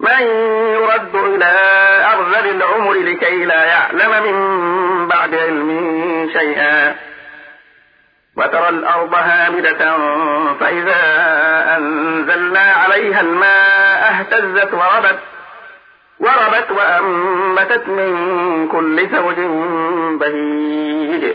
من يرد إلى أرذل العمر لكي لا يعلم من بعد علم شيئا وترى الأرض هامدة فإذا أنزلنا عليها الماء اهتزت وربت وربت وأنبتت من كل زوج بهيج.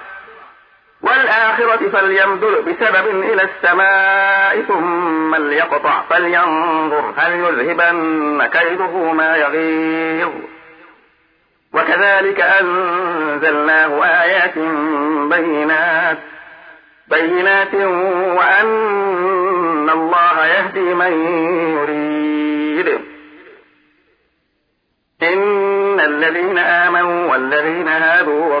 والآخرة فليمدد بسبب إلى السماء ثم ليقطع فلينظر هل يذهبن كيده ما يغيظ. وكذلك أنزلناه آيات بينات بينات وأن الله يهدي من يريد. إن الذين آمنوا والذين هادوا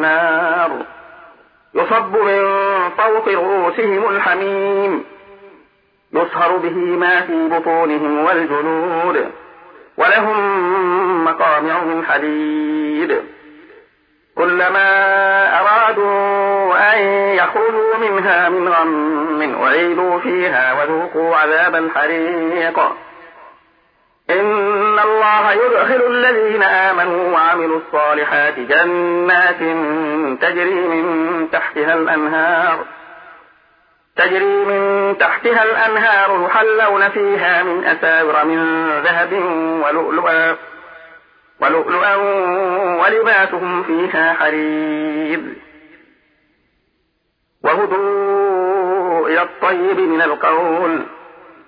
نار يصب من فوق رؤوسهم الحميم. يصهر به ما في بطونهم والجنود. ولهم مقامع من حديد. كلما أرادوا أن يخرجوا منها من غم أعيدوا فيها وذوقوا عذاب الحريق. الله يدخل الذين آمنوا وعملوا الصالحات جنات تجري من تحتها الأنهار تجري من تحتها الأنهار يحلون فيها من أساور من ذهب ولؤلؤا ولؤلؤا ولباسهم فيها حرير وهدوا إلى الطيب من القول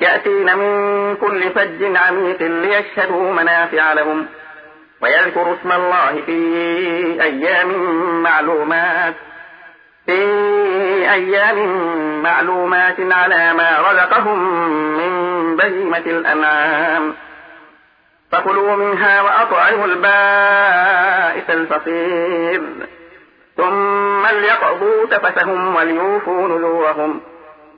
يأتين من كل فج عميق ليشهدوا منافع لهم ويذكروا اسم الله في أيام معلومات في أيام معلومات على ما رزقهم من بهيمة الأنعام. فكلوا منها وأطعموا البائس الفقير ثم ليقضوا تفثهم وليوفوا نذورهم.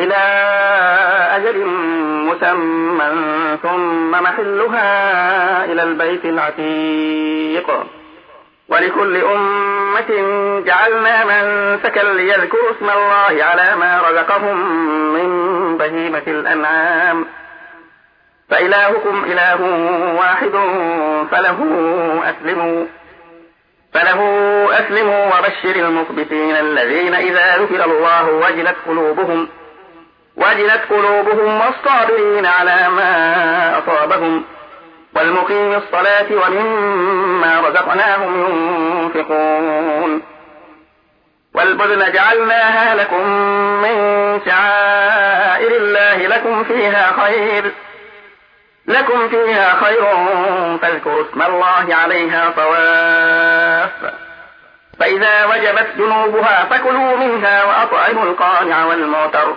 إلى أجل مسمى ثم محلها إلى البيت العتيق. ولكل أمة جعلنا منسكا ليذكروا اسم الله على ما رزقهم من بهيمة الأنعام. فإلهكم إله واحد فله أسلموا فله أسلموا وبشر المخبتين الذين إذا ذكر الله وجلت قلوبهم. وجلت قلوبهم والصابرين على ما أصابهم. والمقيم الصلاة ومما رزقناهم ينفقون. والبدن جعلناها لكم من شعائر الله لكم فيها خير. لكم فيها خير فاذكروا اسم الله عليها صواف فإذا وجبت جنوبها فكلوا منها وأطعموا القانع والمعتر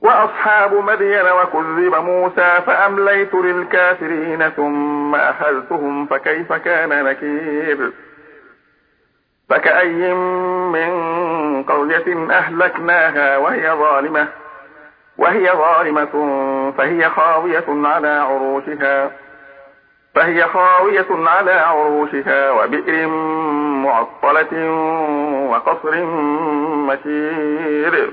وأصحاب مدين وكذب موسى فأمليت للكافرين ثم أخذتهم فكيف كان نكير؟ فكأي من قرية أهلكناها وهي ظالمة وهي ظالمة فهي خاوية على عروشها فهي خاوية على عروشها وبئر معطلة وقصر مشير.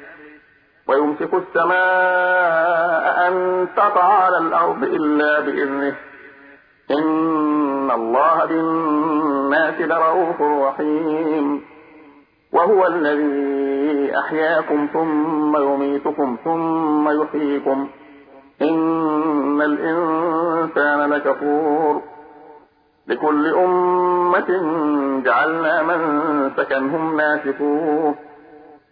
ويمسك السماء أن تقع على الأرض إلا بإذنه. إن الله بالناس لرؤوف رحيم. وهو الذي أحياكم ثم يميتكم ثم يحييكم. إن الإنسان لكفور. لكل أمة جعلنا من سكنهم ناسكوه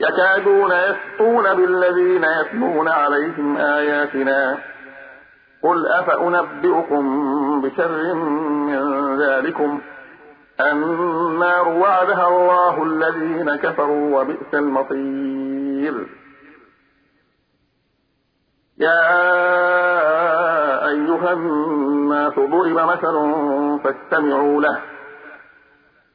يكادون يسطون بالذين يتلون عليهم آياتنا. قل أفأنبئكم بشر من ذلكم؟ النار وعدها الله الذين كفروا وبئس المصير. يا أيها الناس ضرب مثل فاستمعوا له.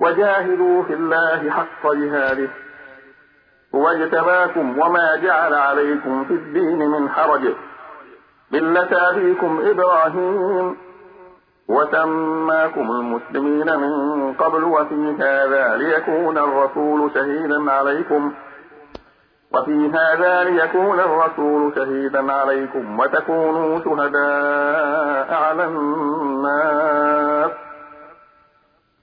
وجاهدوا في الله حق جهاده. هو اجتباكم وما جعل عليكم في الدين من حرج. ملة أبيكم إبراهيم. وسماكم المسلمين من قبل وفي هذا ليكون الرسول شهيدا عليكم. وفي هذا ليكون الرسول شهيدا عليكم وتكونوا شهداء على الناس.